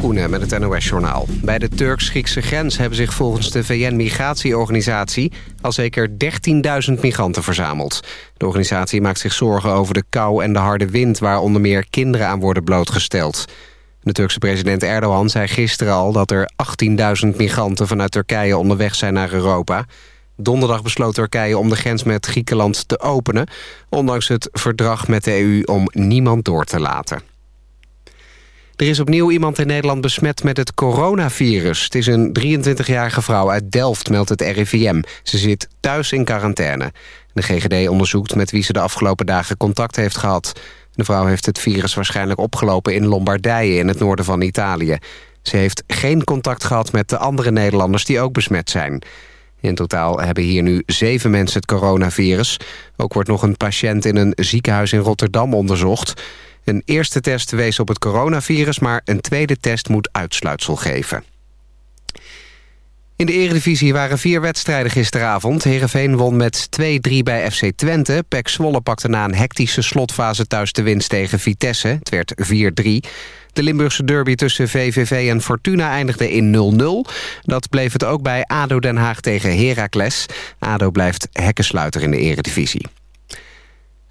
Met het NOS-journaal. Bij de Turks-Griekse grens hebben zich volgens de VN-migratieorganisatie... al zeker 13.000 migranten verzameld. De organisatie maakt zich zorgen over de kou en de harde wind... waar onder meer kinderen aan worden blootgesteld. De Turkse president Erdogan zei gisteren al dat er 18.000 migranten vanuit Turkije onderweg zijn naar Europa. Donderdag besloot Turkije om de grens met Griekenland te openen... ondanks het verdrag met de EU om niemand door te laten. Er is opnieuw iemand in Nederland besmet met het coronavirus. Het is een 23-jarige vrouw uit Delft, meldt het RIVM. Ze zit thuis in quarantaine. De GGD onderzoekt met wie ze de afgelopen dagen contact heeft gehad. De vrouw heeft het virus waarschijnlijk opgelopen in Lombardije... in het noorden van Italië. Ze heeft geen contact gehad met de andere Nederlanders die ook besmet zijn. In totaal hebben hier nu zeven mensen het coronavirus. Ook wordt nog een patiënt in een ziekenhuis in Rotterdam onderzocht. Een eerste test wees op het coronavirus... maar een tweede test moet uitsluitsel geven. In de eredivisie waren vier wedstrijden gisteravond. Heerenveen won met 2-3 bij FC Twente. Pek Zwolle pakte na een hectische slotfase thuis de winst tegen Vitesse. Het werd 4-3. De Limburgse derby tussen VVV en Fortuna eindigde in 0-0. Dat bleef het ook bij ADO Den Haag tegen Heracles. ADO blijft hekkensluiter in de eredivisie.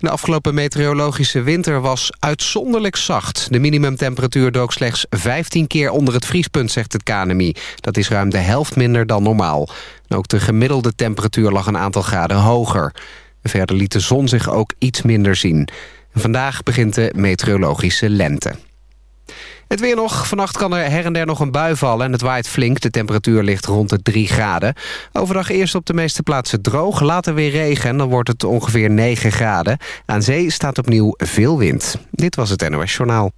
De afgelopen meteorologische winter was uitzonderlijk zacht. De minimumtemperatuur dook slechts 15 keer onder het vriespunt, zegt het KNMI. Dat is ruim de helft minder dan normaal. ook de gemiddelde temperatuur lag een aantal graden hoger. Verder liet de zon zich ook iets minder zien. Vandaag begint de meteorologische lente. Het weer nog. Vannacht kan er her en der nog een bui vallen en het waait flink. De temperatuur ligt rond de 3 graden. Overdag eerst op de meeste plaatsen droog, later weer regen... en dan wordt het ongeveer 9 graden. Aan zee staat opnieuw veel wind. Dit was het NOS Journaal.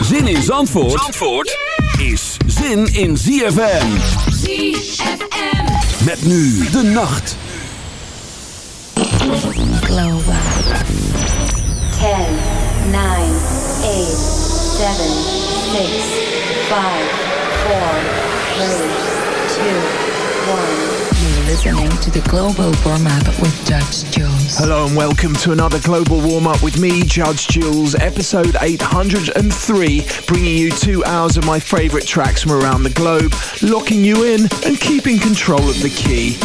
Zin in Zandvoort, Zandvoort is zin in ZFM. ZFM. Met nu de nacht. Global. 10. Nine, eight, seven, six, five, four, three, two, one. Listening to the Global Warm Up with Judge Jules. Hello and welcome to another Global Warm Up with me, Judge Jules, episode 803, bringing you two hours of my favourite tracks from around the globe, locking you in and keeping control of the key.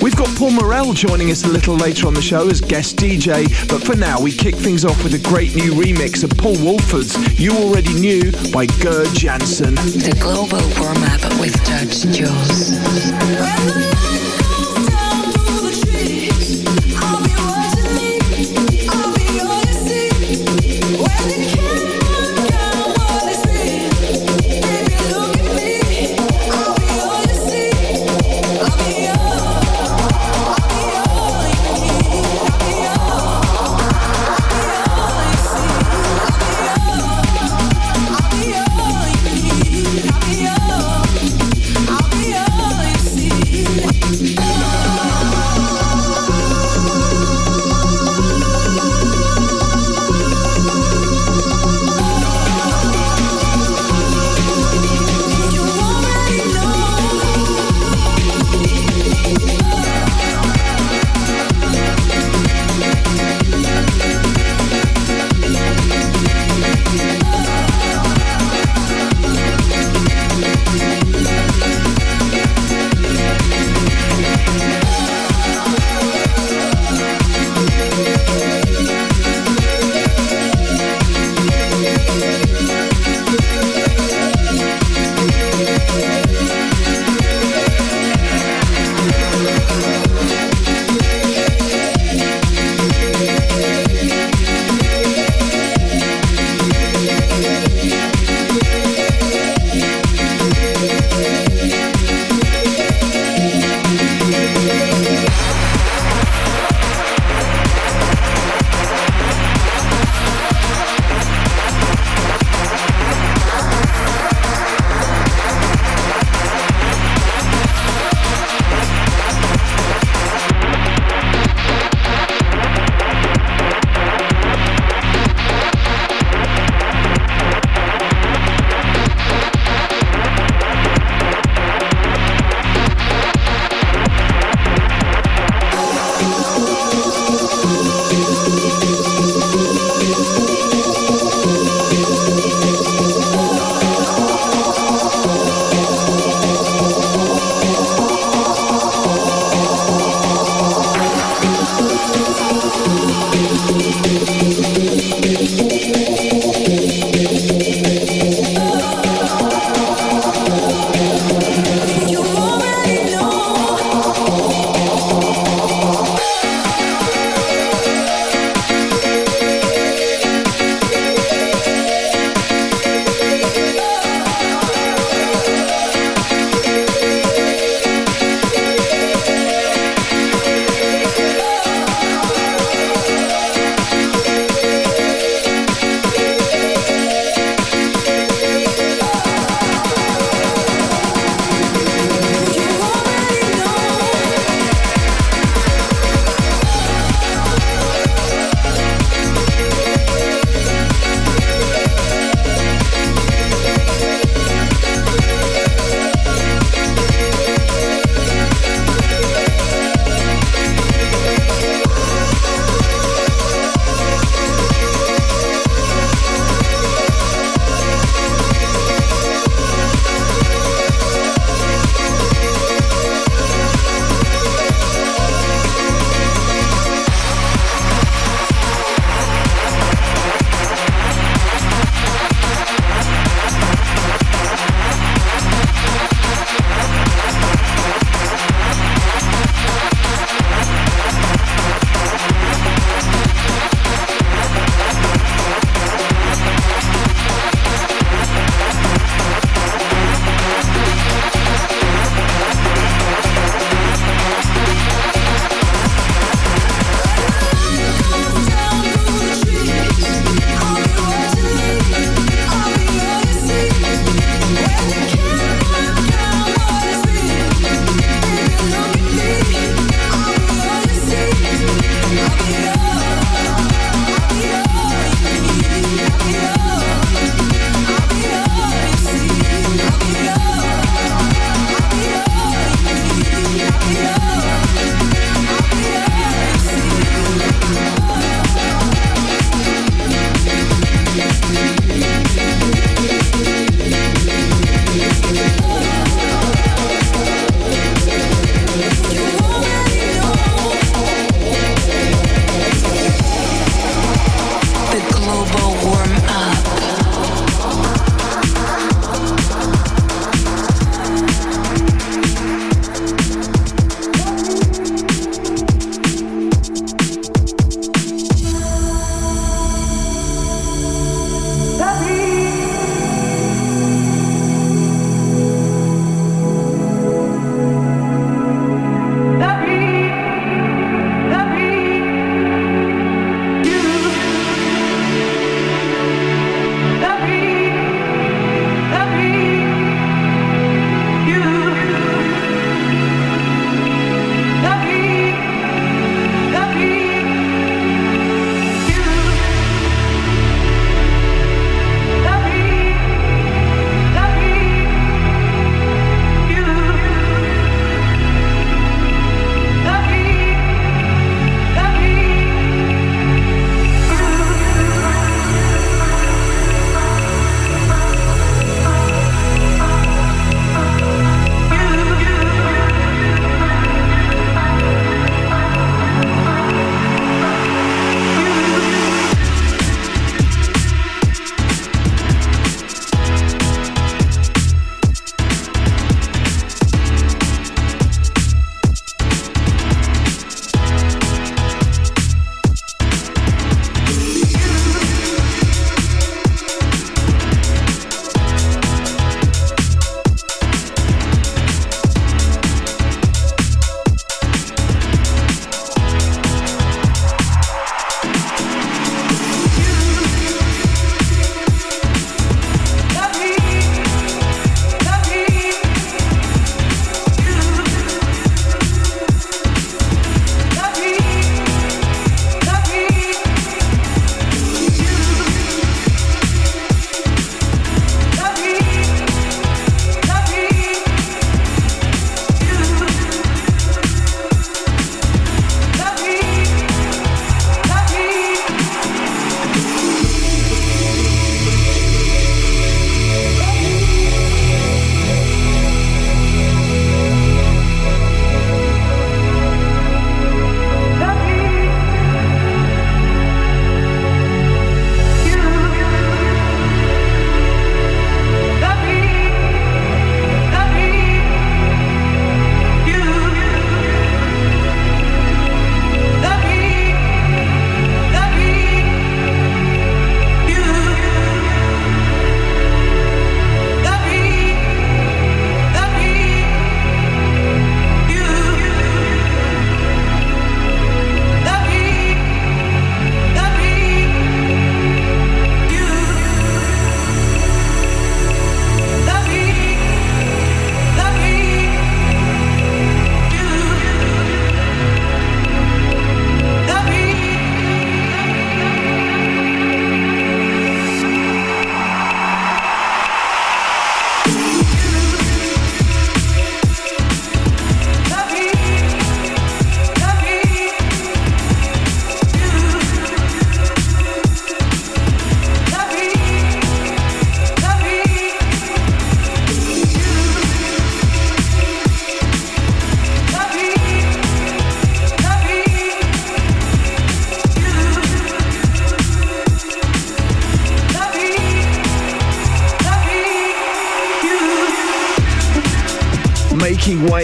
We've got Paul Morell joining us a little later on the show as guest DJ, but for now we kick things off with a great new remix of Paul Woolford's You Already Knew by Gerd Janson. The Global Warm Up with Judge Jules.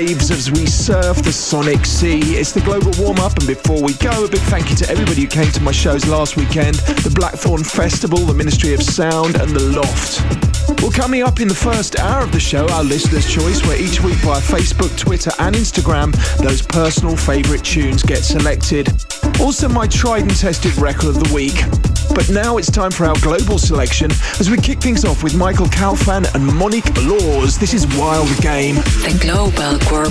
As we surf the sonic sea. It's the global warm up, and before we go, a big thank you to everybody who came to my shows last weekend the Blackthorn Festival, the Ministry of Sound, and the Loft. Well, coming up in the first hour of the show, our listener's choice, where each week via Facebook, Twitter, and Instagram, those personal favourite tunes get selected. Also, my tried and tested record of the week. But now it's time for our global selection as we kick things off with Michael Calfan and Monique Laws. This is Wild Game. The Global Core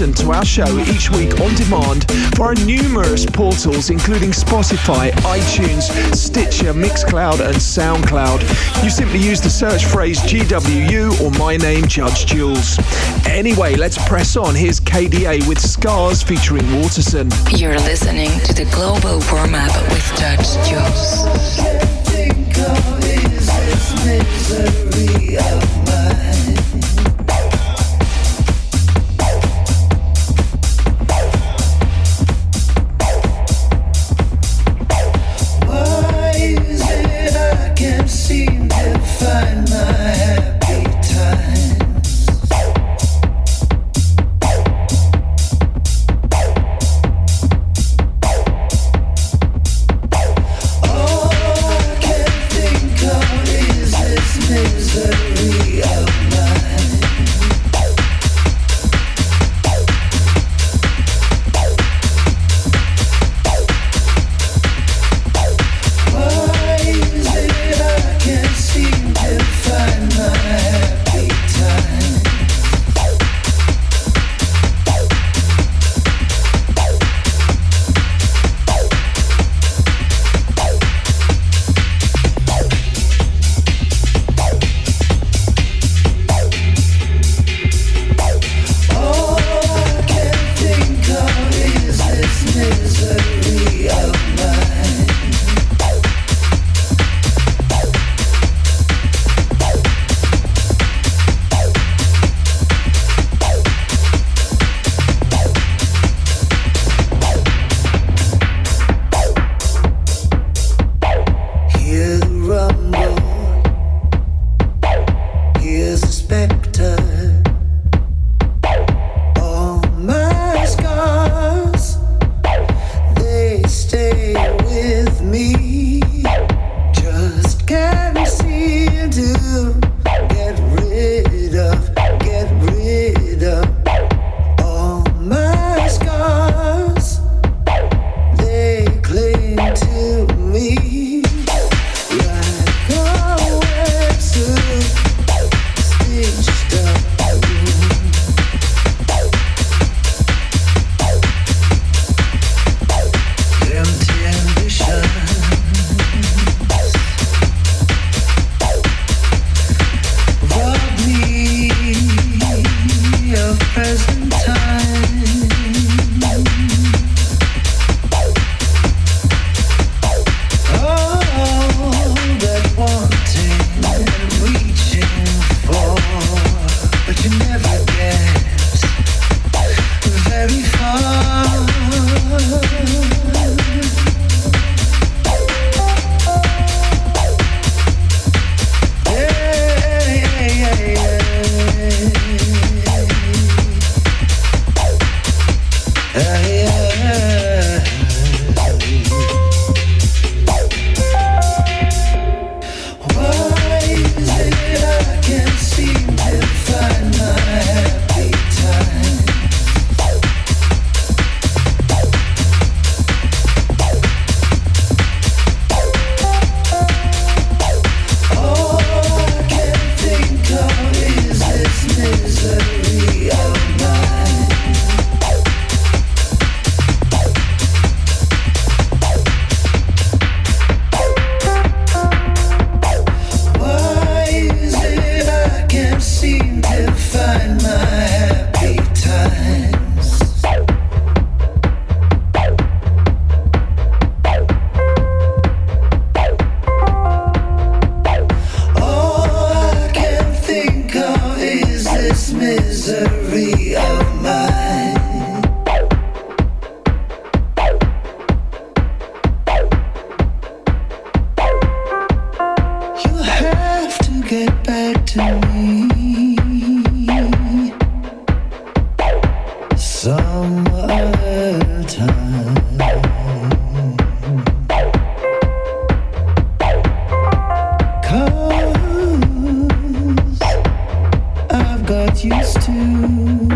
listen to our show each week on demand for our numerous portals, including Spotify, iTunes, Stitcher, Mixcloud, and Soundcloud. You simply use the search phrase GWU or my name, Judge Jules. Anyway, let's press on. Here's KDA with Scars featuring Waterson. You're listening to the Global Warm Up with Judge Jules. misery used to.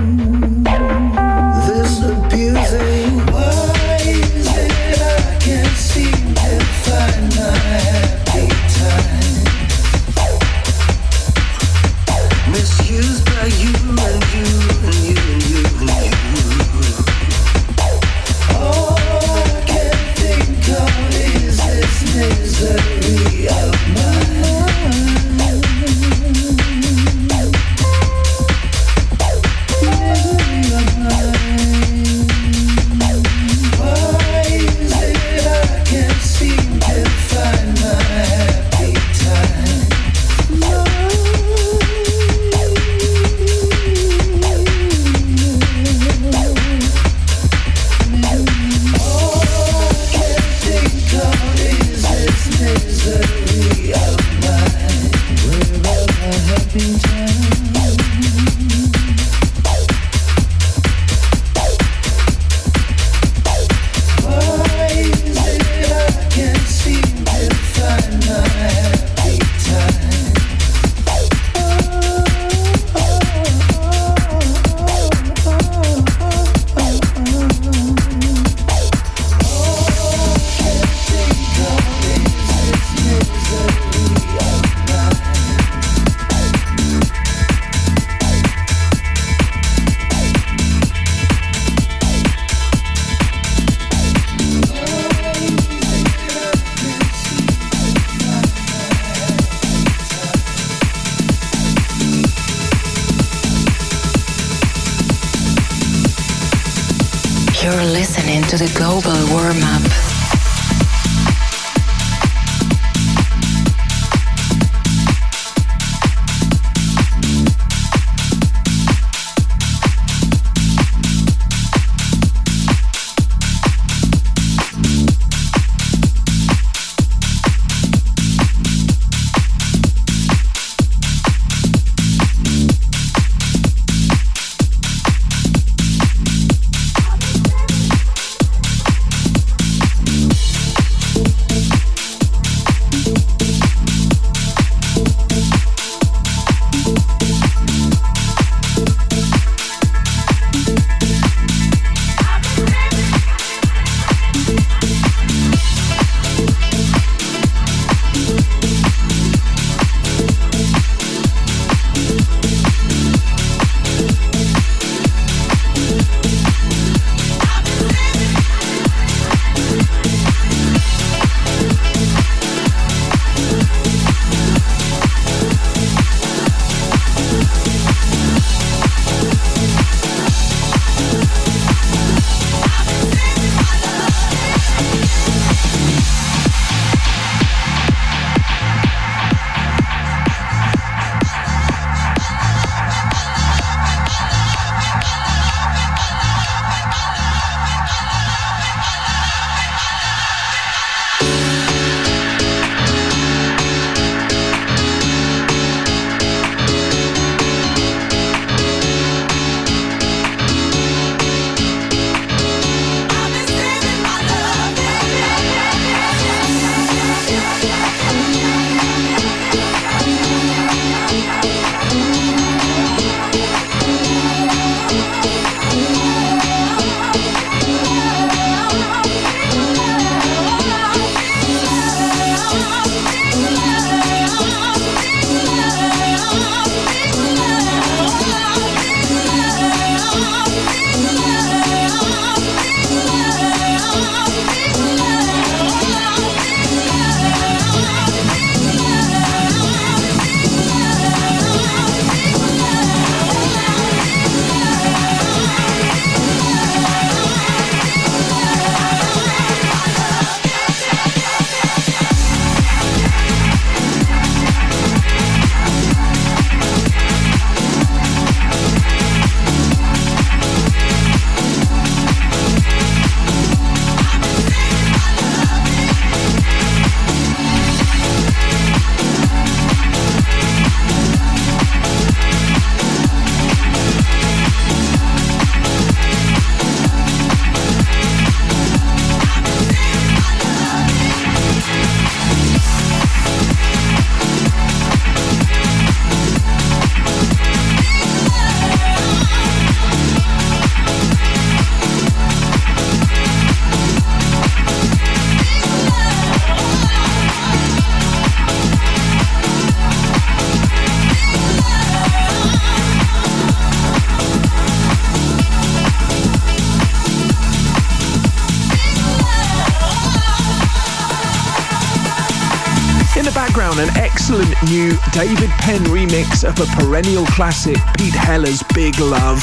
David Penn remix of a perennial classic, Pete Heller's Big Love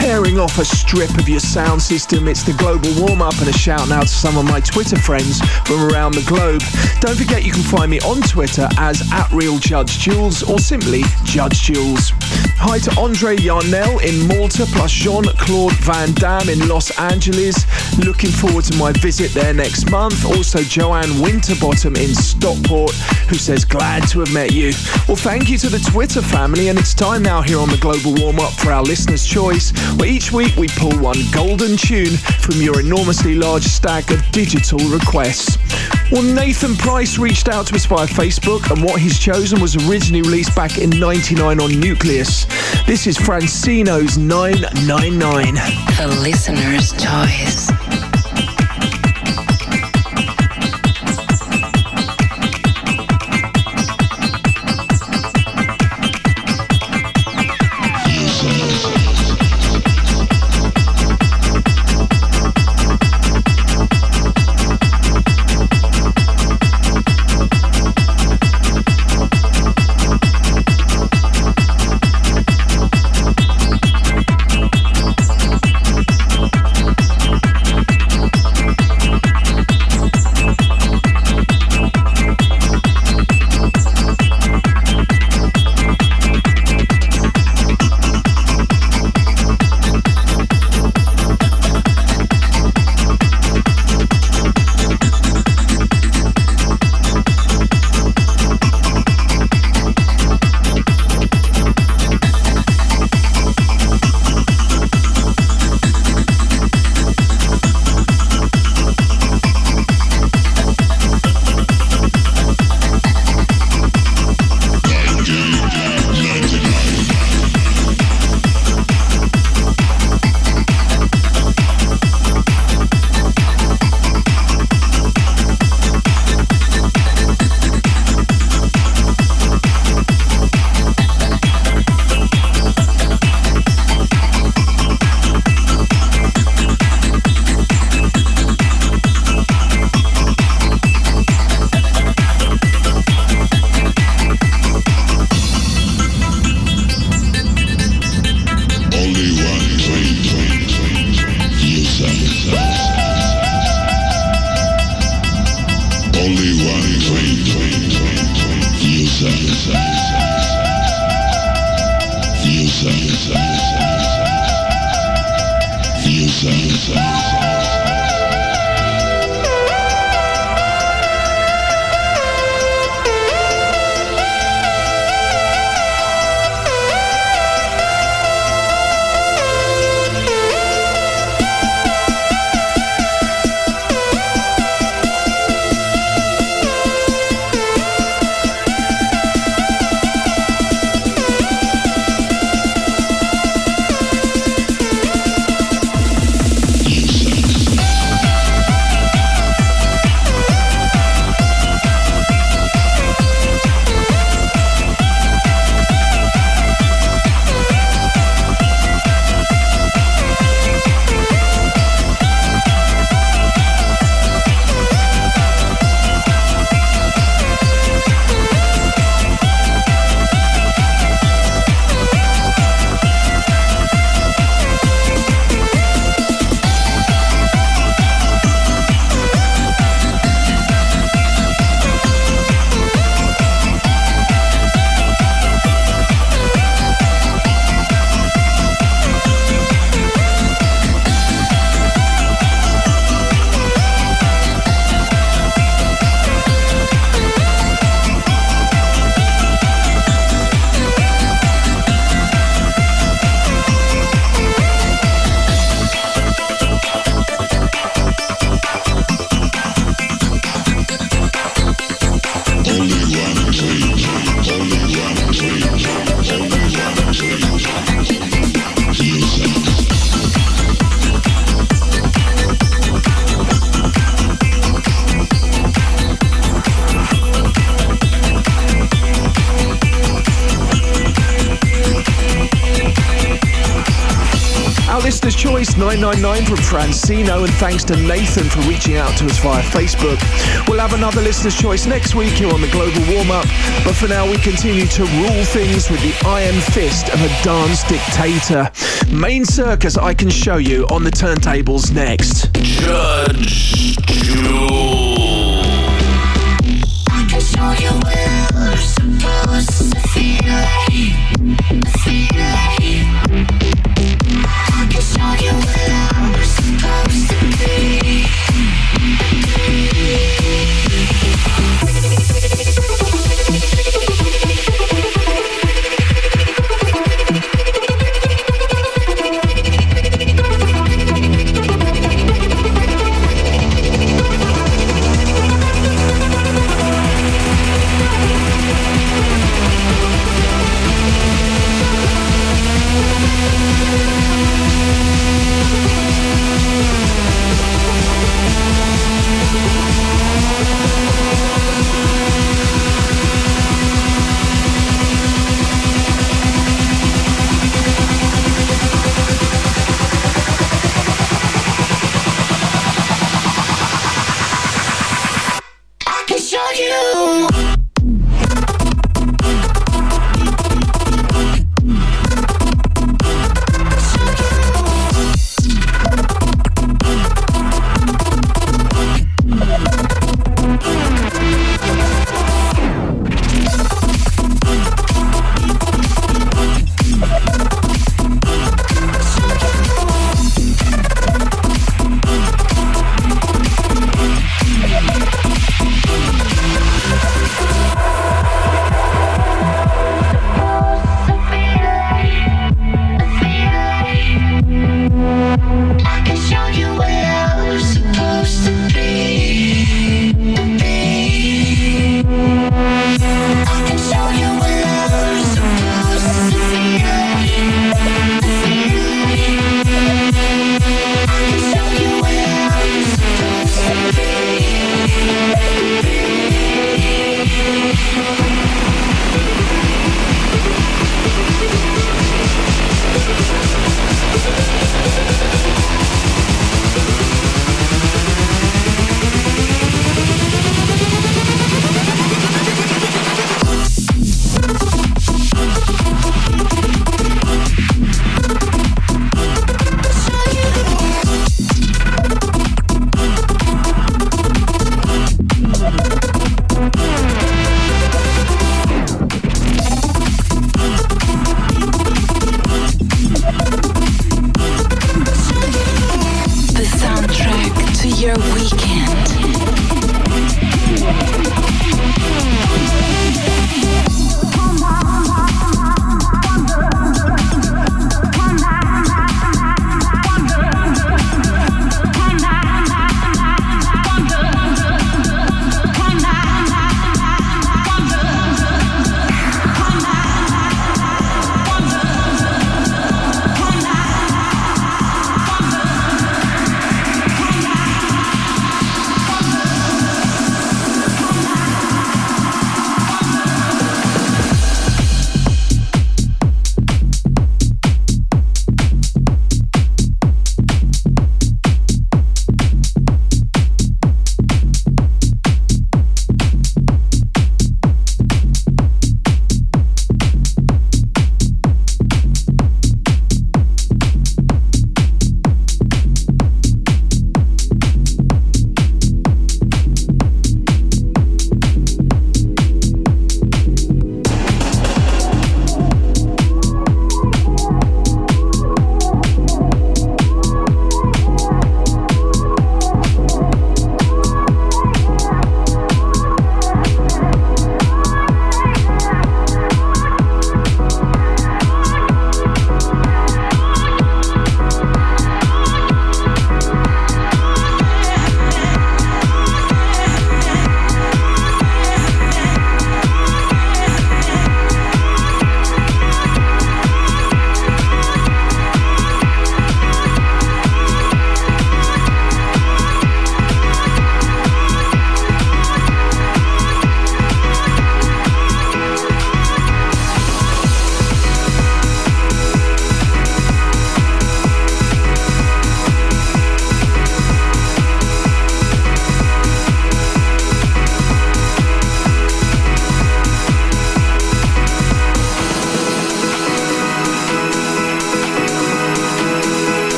tearing off a strip of your sound system. It's the global warm up and a shout out to some of my Twitter friends from around the globe. Don't forget you can find me on Twitter as at Real Judge Jules or simply Judge Jules. Hi to Andre Yarnell in Malta plus Jean Claude Van Damme in Los Angeles. Looking forward to my visit there next month. Also, Joanne Winterbottom in Stockport who says, Glad to have met you. Well, thank you to the Twitter family, and it's time now here on the Global Warm Up for our listeners' choice where each week we pull one golden tune from your enormously large stack of digital requests. Well, Nathan Price reached out to us via Facebook, and what he's chosen was originally released back in 99 on Nucleus. This is Francino's 999. The listener's choice. 9 from Francino, and thanks to Nathan for reaching out to us via Facebook. We'll have another listener's choice next week here on the Global Warm Up, but for now, we continue to rule things with the iron fist of a dance dictator. Main circus I can show you on the turntables next. Judge Jules.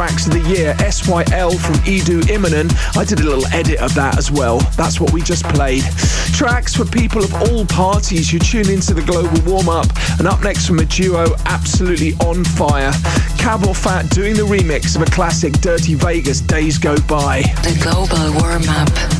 Tracks of the year, SYL from Edu Imbernon. I did a little edit of that as well. That's what we just played. Tracks for people of all parties who tune into the global warm up. And up next from a duo absolutely on fire. CamelPhat doing the remix of a classic Dirty Vegas Days Go By. The global warm up.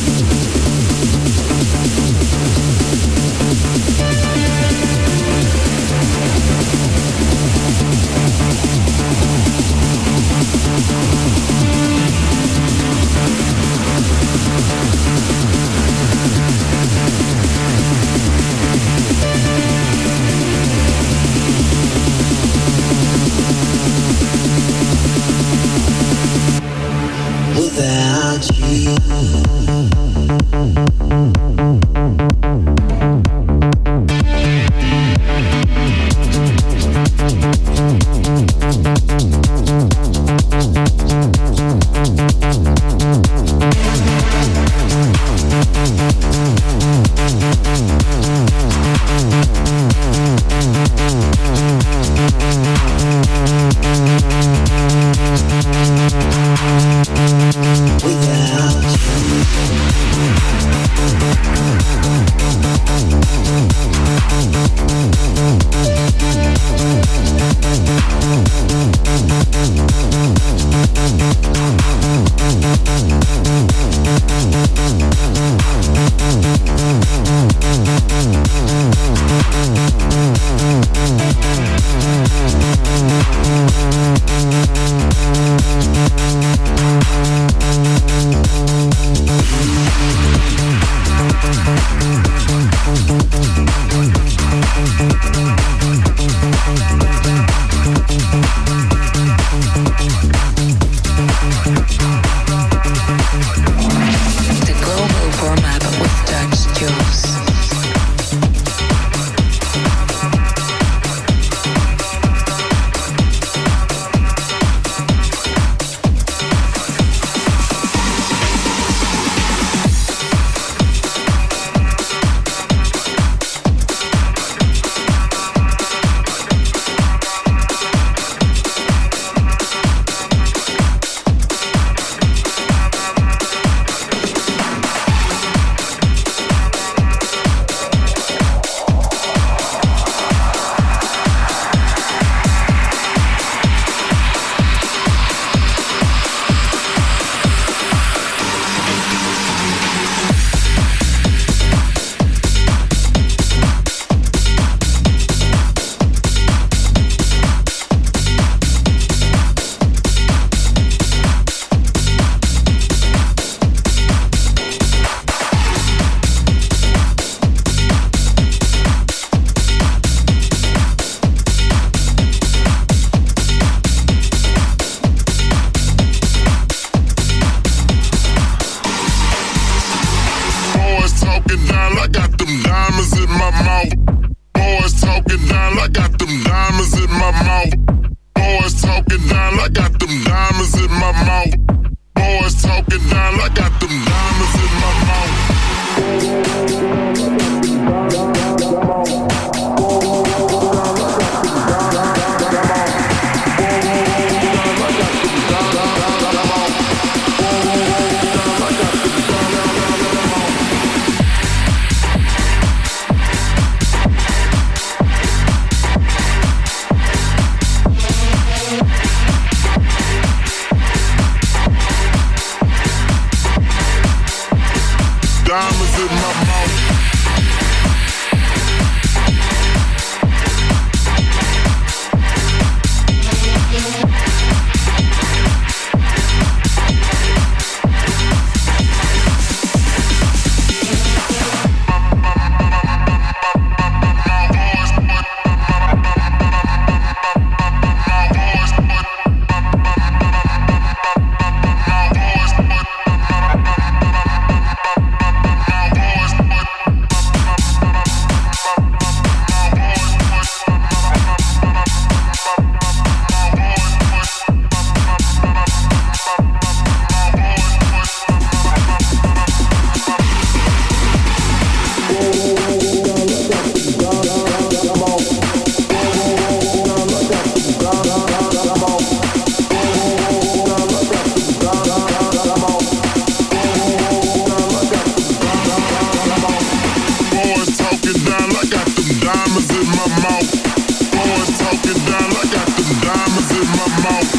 Boys talking down, I got them diamonds in my mouth.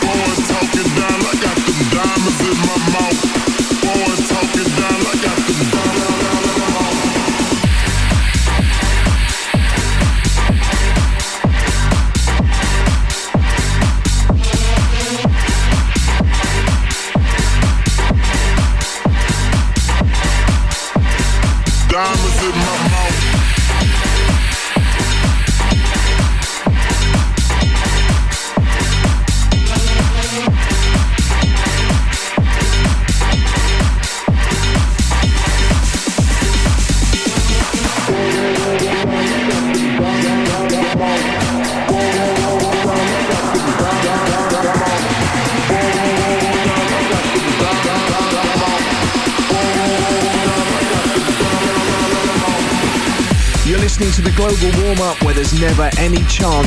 Boys talking down, I got diamonds in my mouth.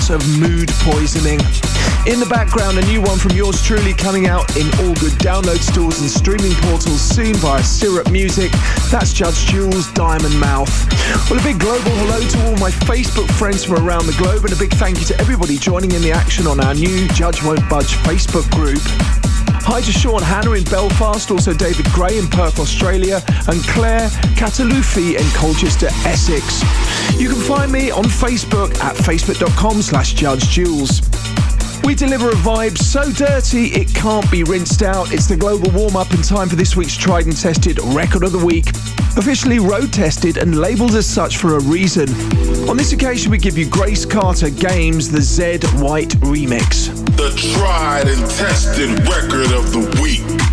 Of mood poisoning. In the background, a new one from yours truly coming out in all good download stores and streaming portals soon via Syrup Music. That's Judge Jules Diamond Mouth. Well, a big global hello to all my Facebook friends from around the globe and a big thank you to everybody joining in the action on our new Judge Won't Budge Facebook group. Hi to Sean Hannah in Belfast, also David Gray in Perth, Australia, and Claire Catalufi in Colchester, Essex. You can find me on Facebook at facebook.com slash judgejules. We deliver a vibe so dirty it can't be rinsed out. It's the global warm up in time for this week's tried and tested record of the week. Officially road tested and labelled as such for a reason. On this occasion, we give you Grace Carter Games, the Z White remix. The tried and tested record of the week.